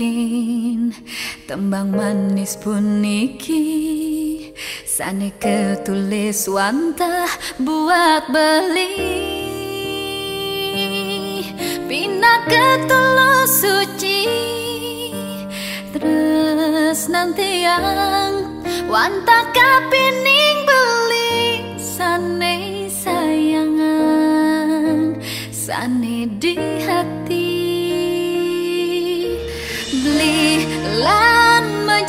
mungkin Tembang manis pun iki Sane ketulis wanta buat beli. Pina ketulus suci. Terus nanti yang wanta kapining beli. Sane sayangan Sane di hati.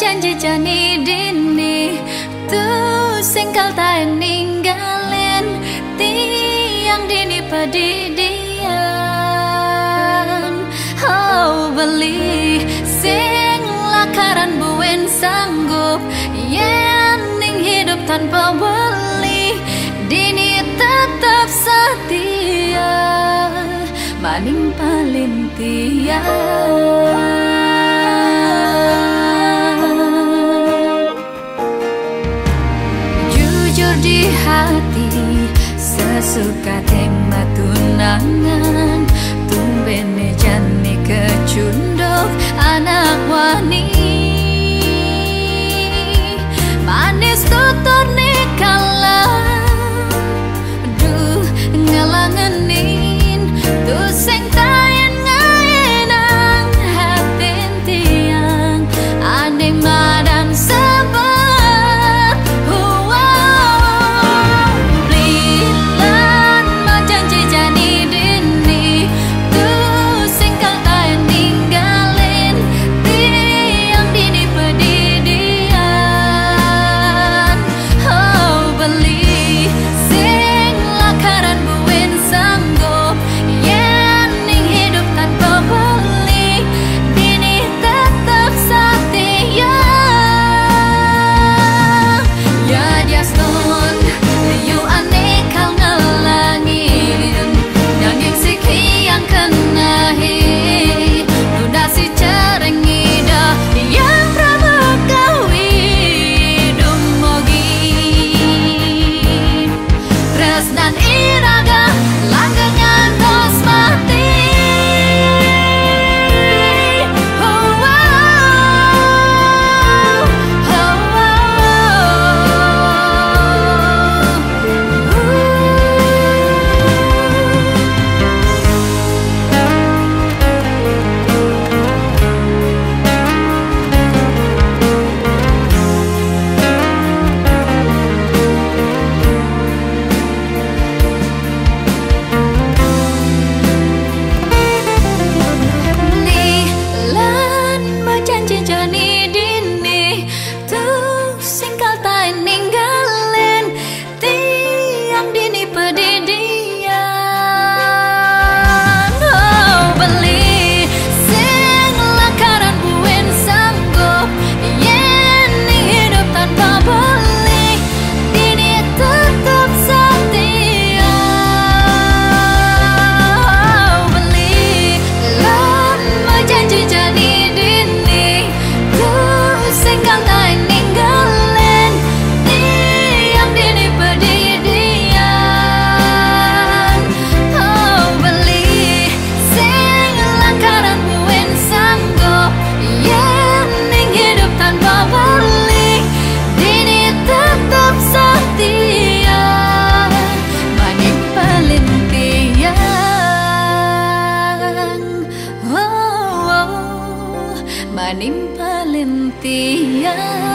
janji-janji dini tuh singkal tak ninggalin tiang dini pedidian oh beli sing lakaran buen sanggup yang ning hidup tanpa beli dini tetap setia. Maning paling tiang. Sesekate matunangan Tumben jani kecunduk anak 的呀。